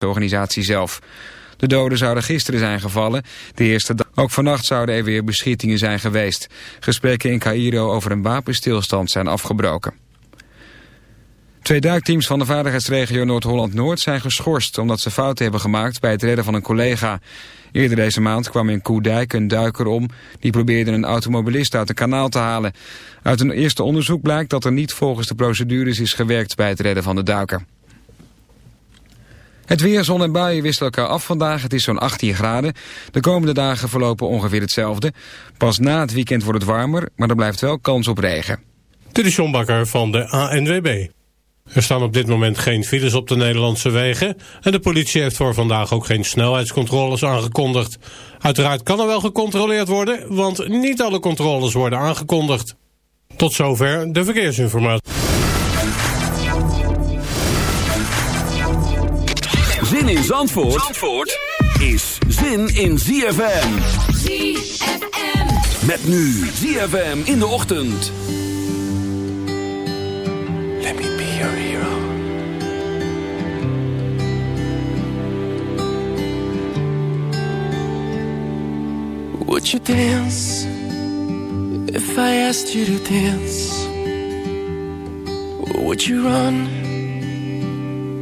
de organisatie zelf. De doden zouden gisteren zijn gevallen. De eerste dag. Ook vannacht zouden er weer beschietingen zijn geweest. Gesprekken in Cairo over een wapenstilstand zijn afgebroken. Twee duikteams van de veiligheidsregio Noord-Holland-Noord zijn geschorst... omdat ze fouten hebben gemaakt bij het redden van een collega. Eerder deze maand kwam in Koedijk een duiker om... die probeerde een automobilist uit een kanaal te halen. Uit een eerste onderzoek blijkt dat er niet volgens de procedures is gewerkt... bij het redden van de duiker. Het weer, zon en buien wisselen elkaar af vandaag. Het is zo'n 18 graden. De komende dagen verlopen ongeveer hetzelfde. Pas na het weekend wordt het warmer, maar er blijft wel kans op regen. Dit is John Bakker van de ANWB. Er staan op dit moment geen files op de Nederlandse wegen... en de politie heeft voor vandaag ook geen snelheidscontroles aangekondigd. Uiteraard kan er wel gecontroleerd worden... want niet alle controles worden aangekondigd. Tot zover de verkeersinformatie. In Zandvoort, Zandvoort is zin in ZFM. ZFM. Met nu ZFM in de ochtend. Let me be your hero. Would you dance if I asked you to dance? Would you run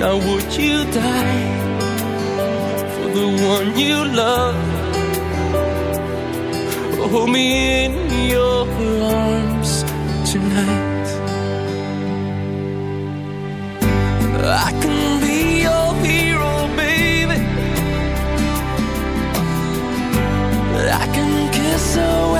Now, would you die for the one you love? Hold me in your arms tonight. I can be your hero, baby. I can kiss away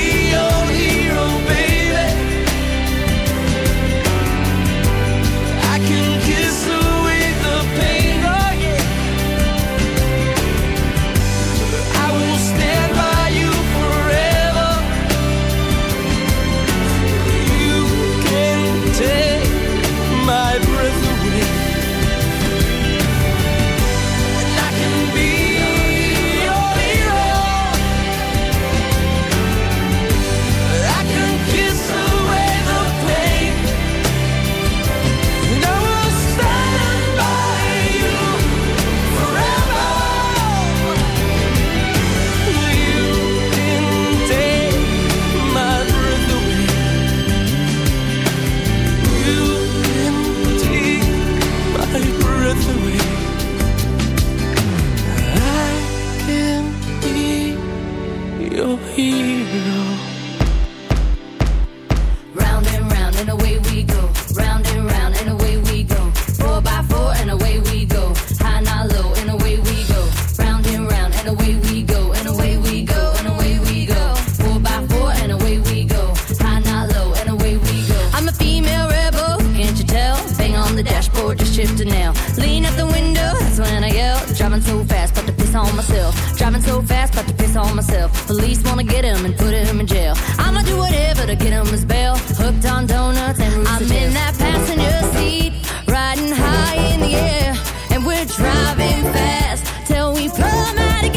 piss on myself. Driving so fast, but to piss on myself. Police wanna get him and put him in jail. I'ma do whatever to get him his bail. Hooked on donuts and I'm in that passenger seat, riding high in the air, and we're driving fast till we plumb out of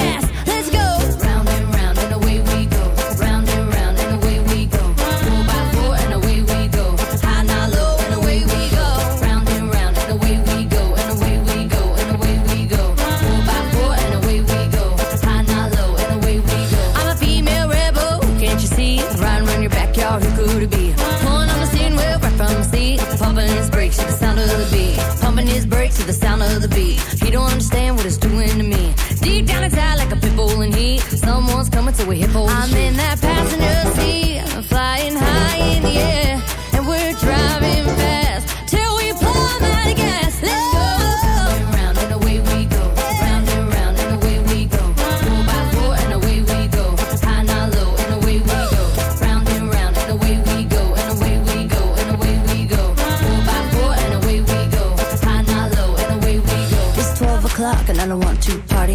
don't understand what it's doing to me. Deep down inside, like a pit bull in heat. Someone's coming, we hit hold. I'm in that passenger seat,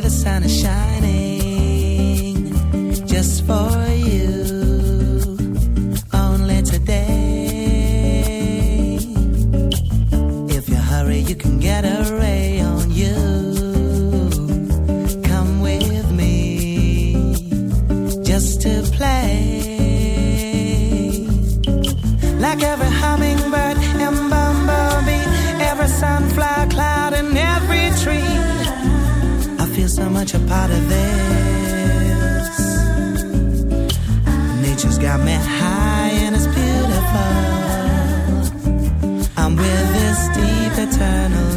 the sun is shining just for nature part of this. Nature's got me high and it's beautiful. I'm with this deep eternal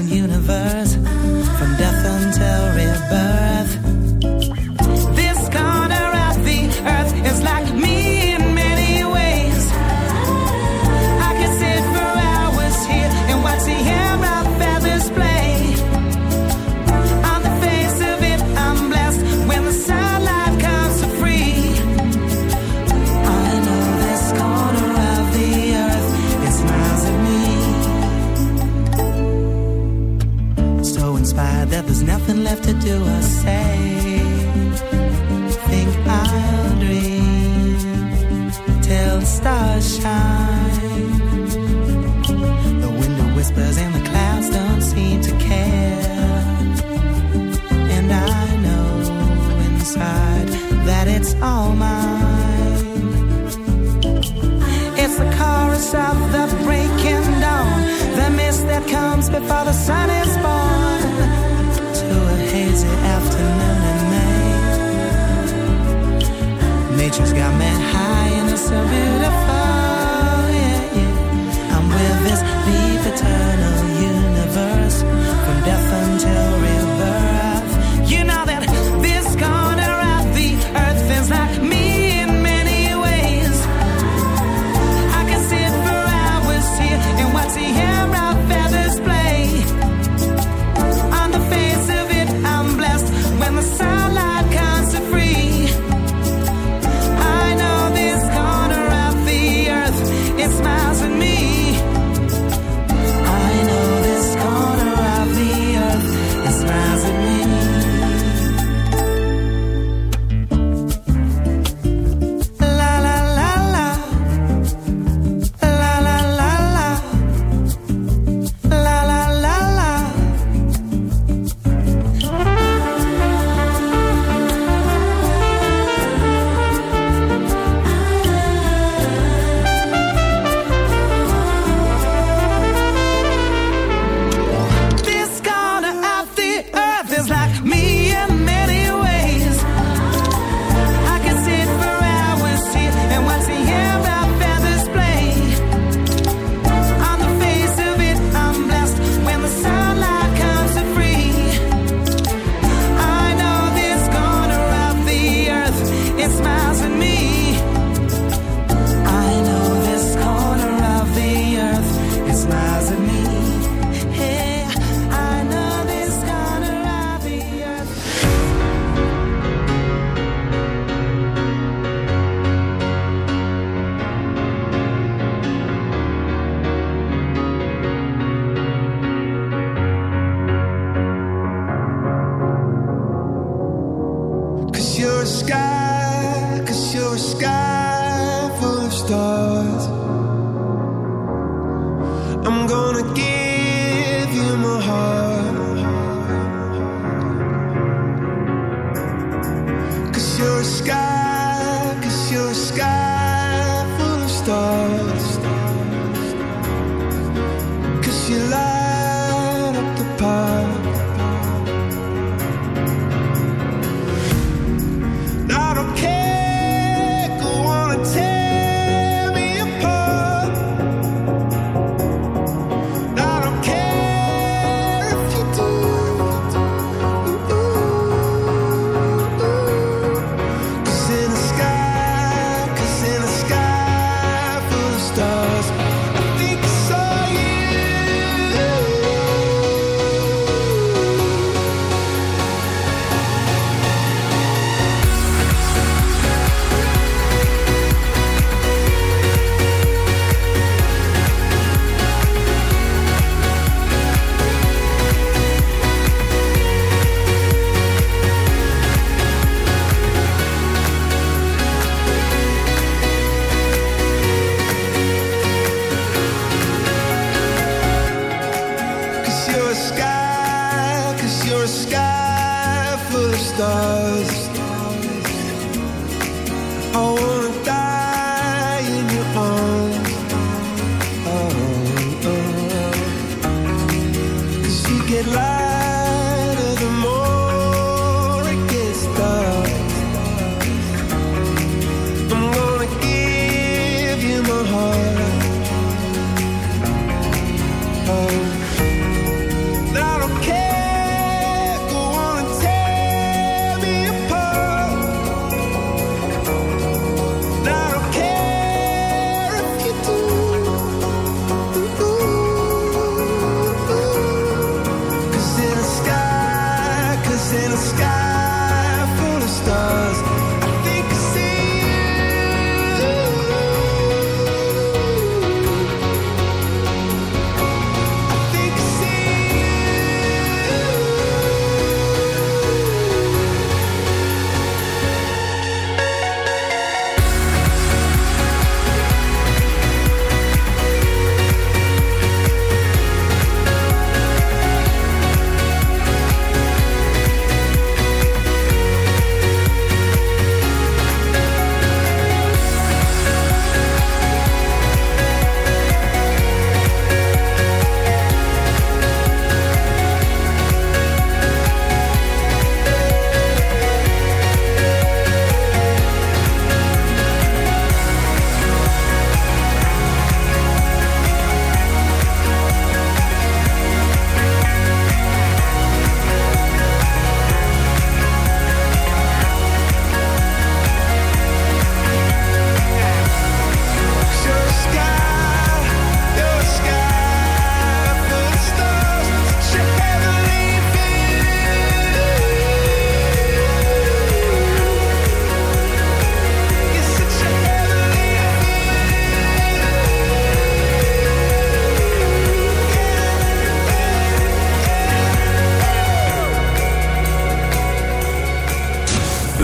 Father, Son, Cause you're a sky, cause you're a sky full of stars. I'm gonna give.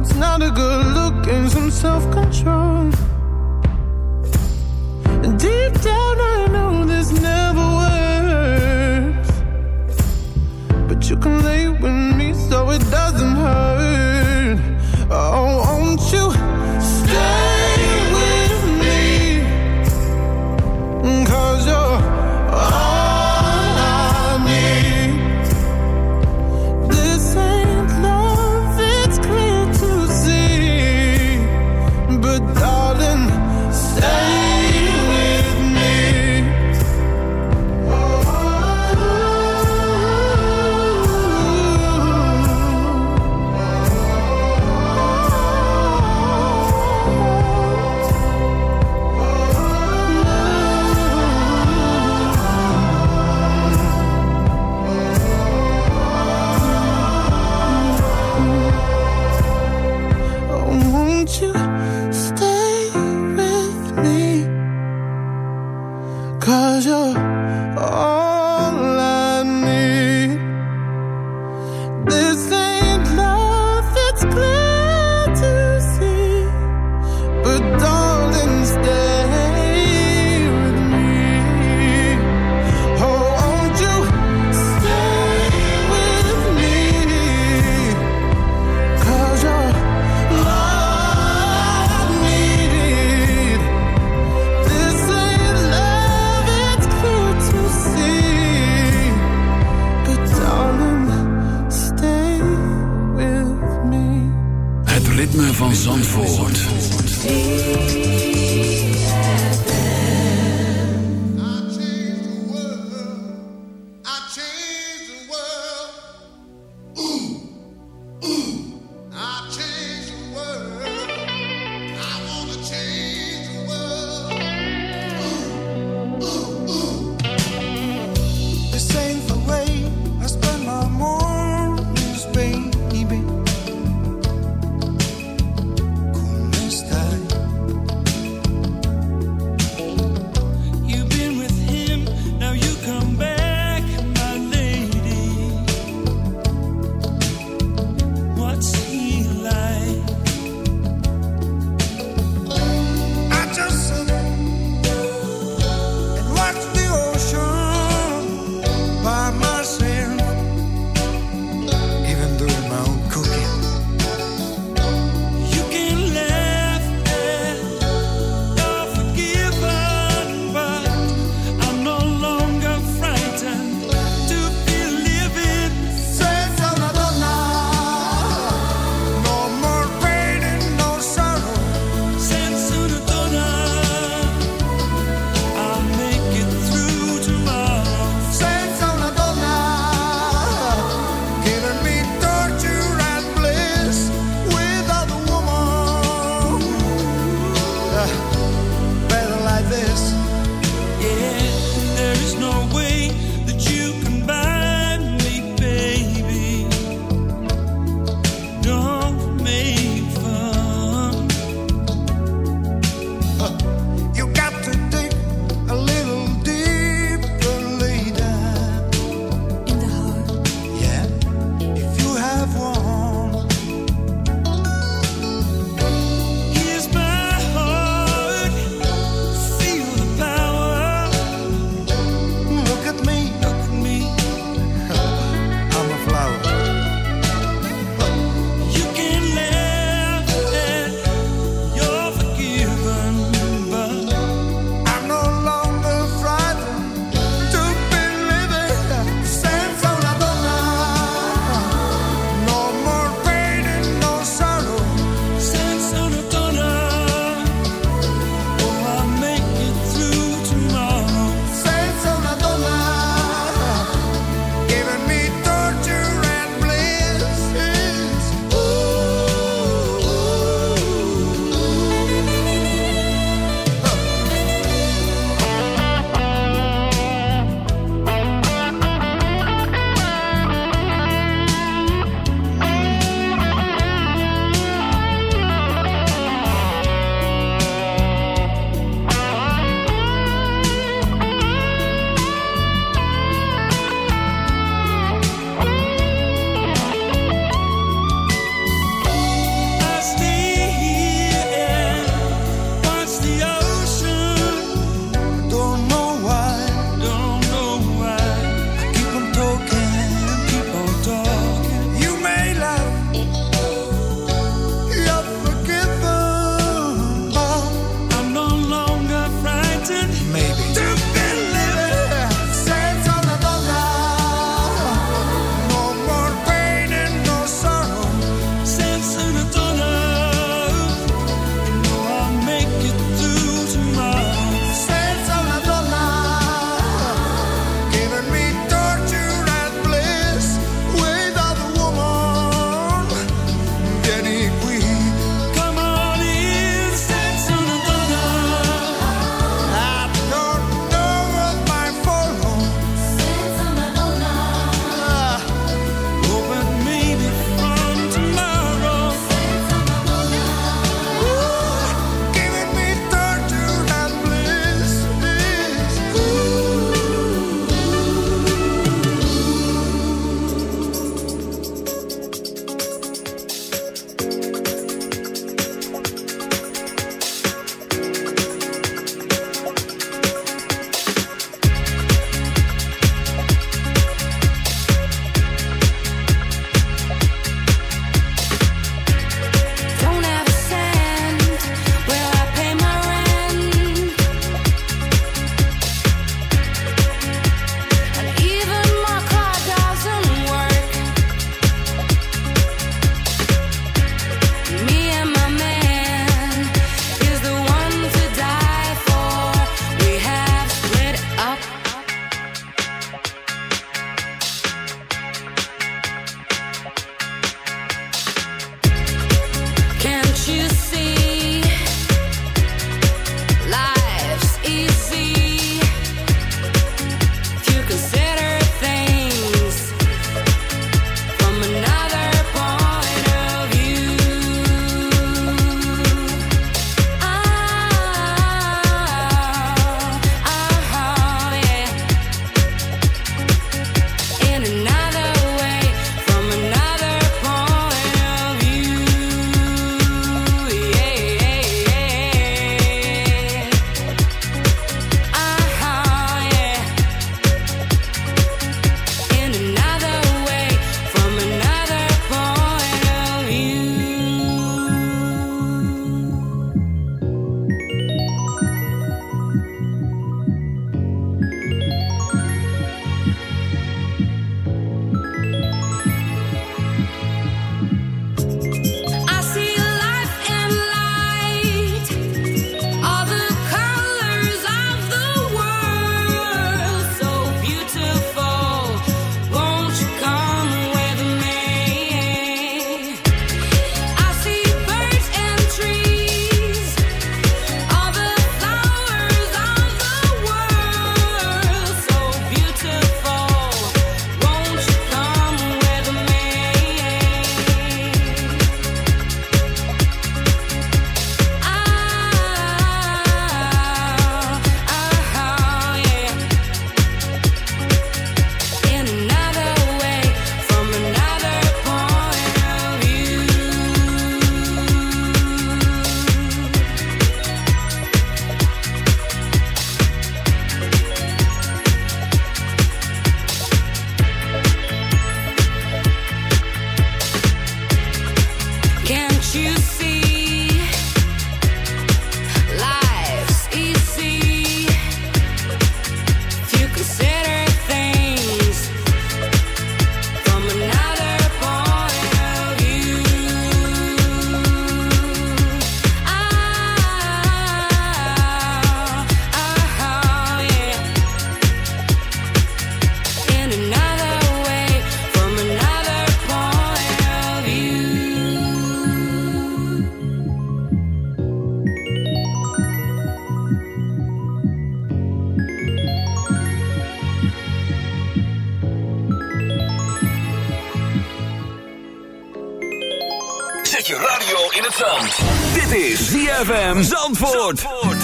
what's not a good look and some self-control. Deep down, I ZFM Zandvoort.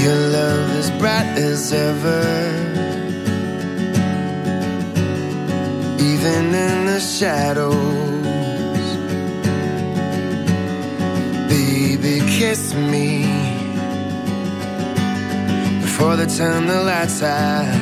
Your love is bright as ever. Even in the shadows. Baby, kiss me. Before they turn the lights out.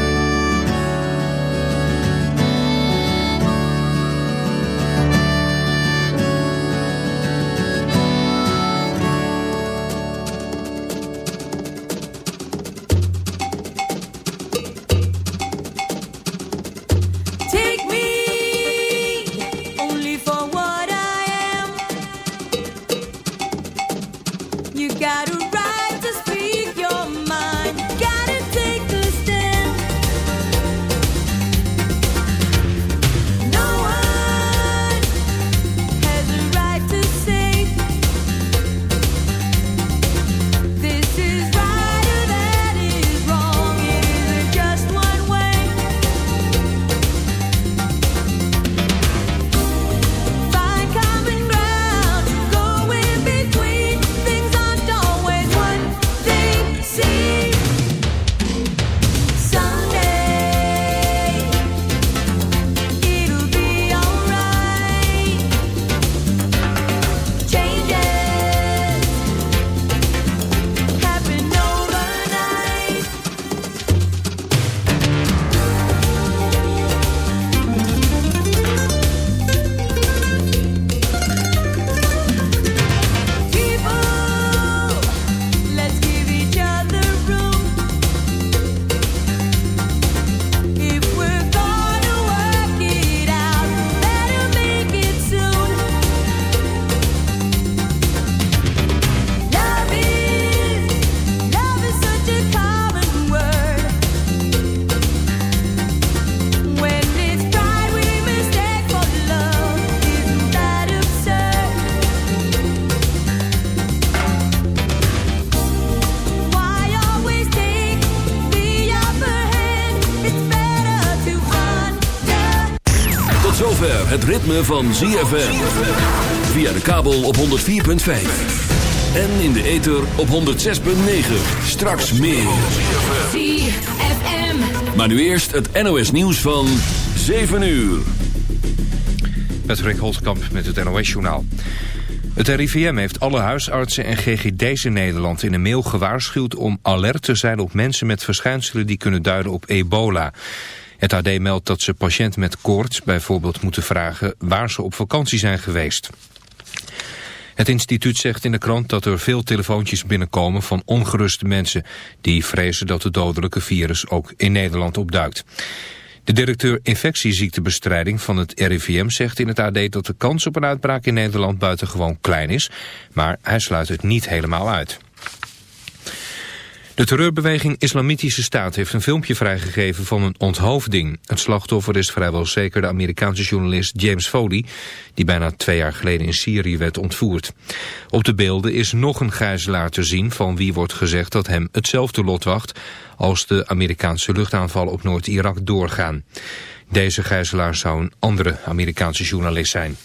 het ritme van ZFM. Via de kabel op 104.5. En in de ether op 106.9. Straks meer. ZFM. Maar nu eerst het NOS nieuws van 7 uur. Patrick Holtkamp met het NOS-journaal. Het RIVM heeft alle huisartsen en GGD's in Nederland in een mail gewaarschuwd om alert te zijn op mensen met verschijnselen die kunnen duiden op ebola. Het AD meldt dat ze patiënten met koorts bijvoorbeeld moeten vragen waar ze op vakantie zijn geweest. Het instituut zegt in de krant dat er veel telefoontjes binnenkomen van ongeruste mensen die vrezen dat het dodelijke virus ook in Nederland opduikt. De directeur infectieziektebestrijding van het RIVM zegt in het AD dat de kans op een uitbraak in Nederland buitengewoon klein is, maar hij sluit het niet helemaal uit. De terreurbeweging Islamitische Staat heeft een filmpje vrijgegeven van een onthoofding. Het slachtoffer is vrijwel zeker de Amerikaanse journalist James Foley, die bijna twee jaar geleden in Syrië werd ontvoerd. Op de beelden is nog een gijzelaar te zien van wie wordt gezegd dat hem hetzelfde lot wacht als de Amerikaanse luchtaanvallen op Noord-Irak doorgaan. Deze gijzelaar zou een andere Amerikaanse journalist zijn.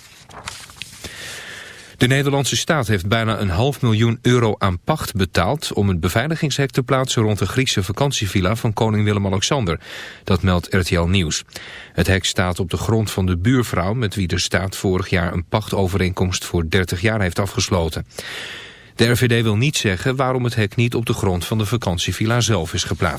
De Nederlandse staat heeft bijna een half miljoen euro aan pacht betaald om het beveiligingshek te plaatsen rond de Griekse vakantievilla van koning Willem-Alexander. Dat meldt RTL Nieuws. Het hek staat op de grond van de buurvrouw met wie de staat vorig jaar een pachtovereenkomst voor 30 jaar heeft afgesloten. De RVD wil niet zeggen waarom het hek niet op de grond van de vakantievilla zelf is geplaatst.